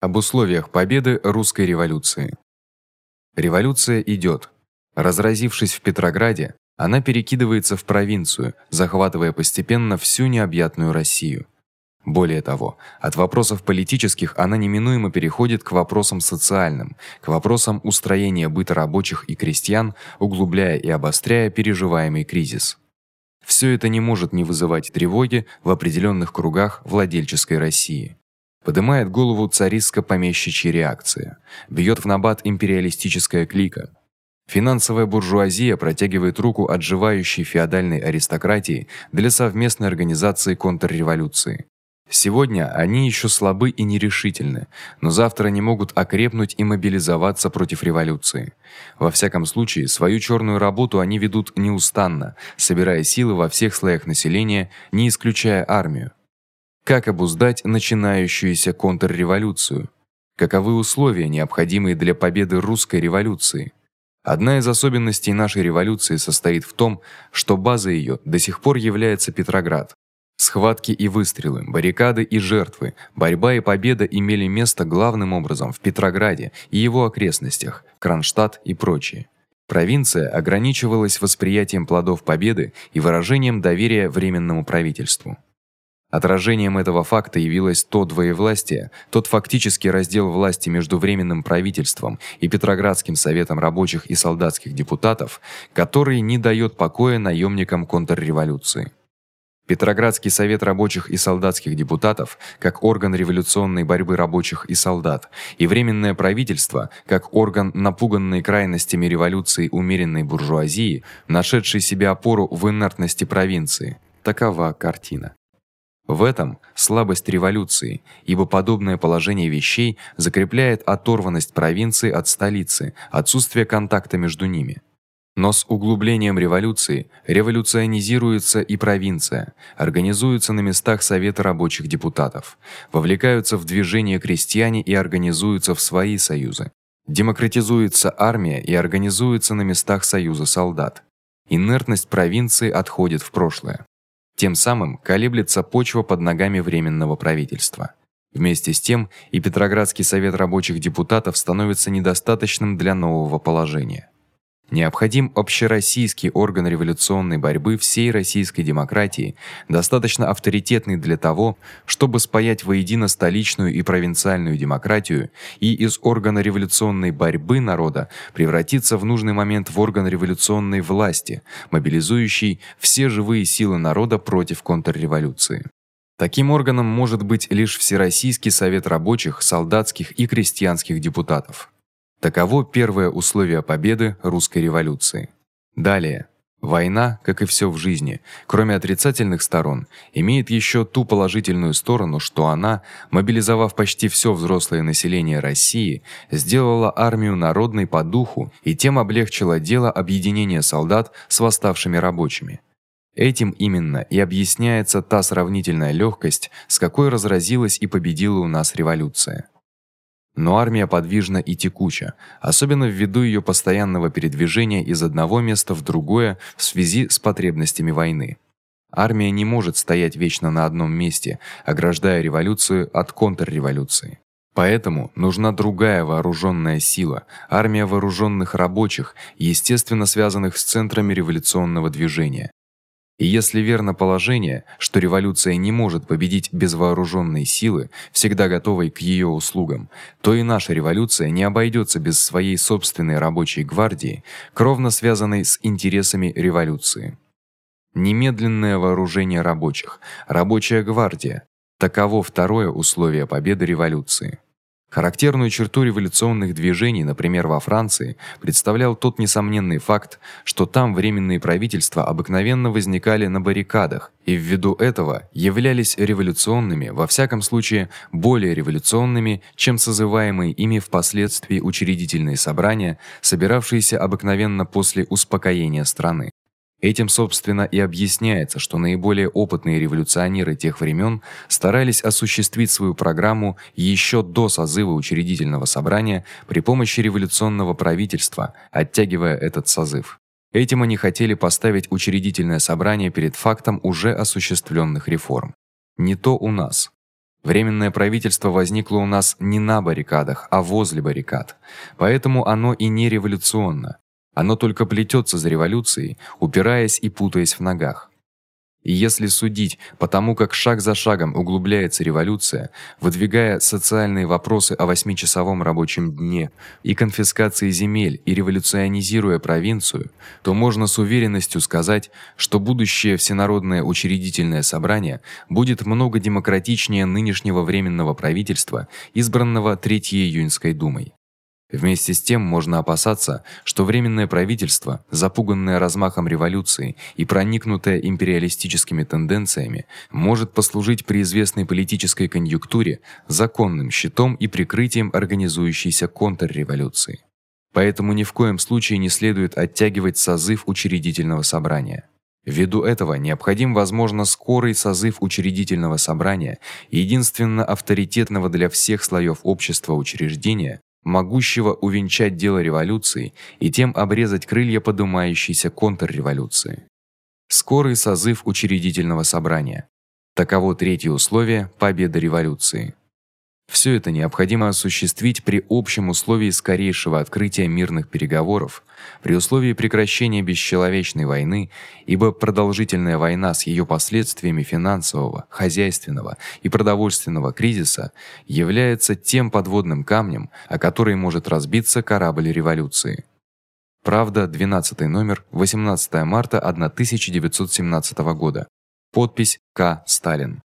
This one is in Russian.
Об условиях победы русской революции. Революция идёт. Разразившись в Петрограде, она перекидывается в провинцию, захватывая постепенно всю необъятную Россию. Более того, от вопросов политических она неминуемо переходит к вопросам социальным, к вопросам устроения быта рабочих и крестьян, углубляя и обостряя переживаемый кризис. Всё это не может не вызывать тревоги в определённых кругах владельческой России. Поднимает голову царистско-помещичья реакция. Бьёт в набат империалистическая клика. Финансовая буржуазия протягивает руку отживающей феодальной аристократии для совместной организации контрреволюции. Сегодня они ещё слабы и нерешительны, но завтра не могут окрепнуть и мобилизоваться против революции. Во всяком случае, свою чёрную работу они ведут неустанно, собирая силы во всех слоях населения, не исключая армию. Как обуздать начинающуюся контрреволюцию? Каковы условия, необходимые для победы русской революции? Одна из особенностей нашей революции состоит в том, что базой её до сих пор является Петроград. Схватки и выстрелы, баррикады и жертвы, борьба и победа имели место главным образом в Петрограде и его окрестностях, Кронштадт и прочие. Провинция ограничивалась восприятием плодов победы и выражением доверия временному правительству. Отражением этого факта явилось то двоевластие, тот фактический раздел власти между временным правительством и Петроградским советом рабочих и солдатских депутатов, который не даёт покоя наёмникам контрреволюции. Петроградский совет рабочих и солдатских депутатов, как орган революционной борьбы рабочих и солдат, и временное правительство, как орган напуганной крайностями революции умеренной буржуазии, нашедший себе опору в инертности провинции. Такова картина. В этом слабость революции, ибо подобное положение вещей закрепляет оторванность провинции от столицы, отсутствие контакта между ними. Но с углублением революции революционизируется и провинция, организуются на местах советы рабочих депутатов, вовлекаются в движение крестьяне и организуются в свои союзы. Демократизуется армия и организуется на местах союза солдат. Инертность провинции отходит в прошлое. Тем самым колеблется почва под ногами временного правительства. Вместе с тем и Петроградский совет рабочих депутатов становится недостаточным для нового положения. Необходим общероссийский орган революционной борьбы всей российской демократии, достаточно авторитетный для того, чтобы спаять воедино столичную и провинциальную демократию и из органа революционной борьбы народа превратиться в нужный момент в орган революционной власти, мобилизующий все живые силы народа против контрреволюции. Таким органом может быть лишь Всероссийский совет рабочих, солдатских и крестьянских депутатов. Таково первое условие победы русской революции. Далее Война, как и всё в жизни, кроме отрицательных сторон, имеет ещё ту положительную сторону, что она, мобилизовав почти всё взрослое население России, сделала армию народной по духу и тем облегчила дело объединения солдат с восставшими рабочими. Этим именно и объясняется та сравнительная лёгкость, с какой разразилась и победила у нас революция. Но армия подвижна и текуча, особенно ввиду её постоянного передвижения из одного места в другое в связи с потребностями войны. Армия не может стоять вечно на одном месте, ограждая революцию от контрреволюции. Поэтому нужна другая вооружённая сила, армия вооружённых рабочих, естественно связанных с центрами революционного движения. И если верно положение, что революция не может победить без вооружённой силы, всегда готовой к её услугам, то и наша революция не обойдётся без своей собственной рабочей гвардии, кровно связанной с интересами революции. Немедленное вооружение рабочих, рабочая гвардия таково второе условие победы революции. Характерную черту революционных движений, например, во Франции, представлял тот несомненный факт, что там временные правительства обыкновенно возникали на баррикадах и ввиду этого являлись революционными, во всяком случае, более революционными, чем созываемые ими впоследствии учредительные собрания, собиравшиеся обыкновенно после успокоения страны. Этим, собственно, и объясняется, что наиболее опытные революционеры тех времен старались осуществить свою программу еще до созыва учредительного собрания при помощи революционного правительства, оттягивая этот созыв. Этим они хотели поставить учредительное собрание перед фактом уже осуществленных реформ. Не то у нас. Временное правительство возникло у нас не на баррикадах, а возле баррикад. Поэтому оно и не революционно. Оно только плетётся за революцией, упираясь и путаясь в ногах. И если судить по тому, как шаг за шагом углубляется революция, выдвигая социальные вопросы о восьмичасовом рабочем дне и конфискации земель и революционизируя провинцию, то можно с уверенностью сказать, что будущее всенародное учредительное собрание будет много демократичнее нынешнего временного правительства, избранного Третьей июньской думой. Вместе с тем можно опасаться, что временное правительство, запуганное размахом революции и проникнутое империалистическими тенденциями, может послужить при известной политической конъюнктуре законным щитом и прикрытием организующейся контрреволюции. Поэтому ни в коем случае не следует оттягивать созыв учредительного собрания. Ввиду этого необходим, возможно, скорый созыв учредительного собрания, единственно авторитетного для всех слоёв общества учреждения, могущего увенчать дело революции и тем обрезать крылья поднимающейся контрреволюции. Скорый созыв учредительного собрания. Таково третье условие победы революции. Всё это необходимо осуществить при общем условии скорейшего открытия мирных переговоров, при условии прекращения бесчеловечной войны, ибо продолжительная война с её последствиями финансового, хозяйственного и продовольственного кризиса является тем подводным камнем, о который может разбиться корабль революции. Правда, 12 номер, 18 марта 1917 года. Подпись К. Сталин.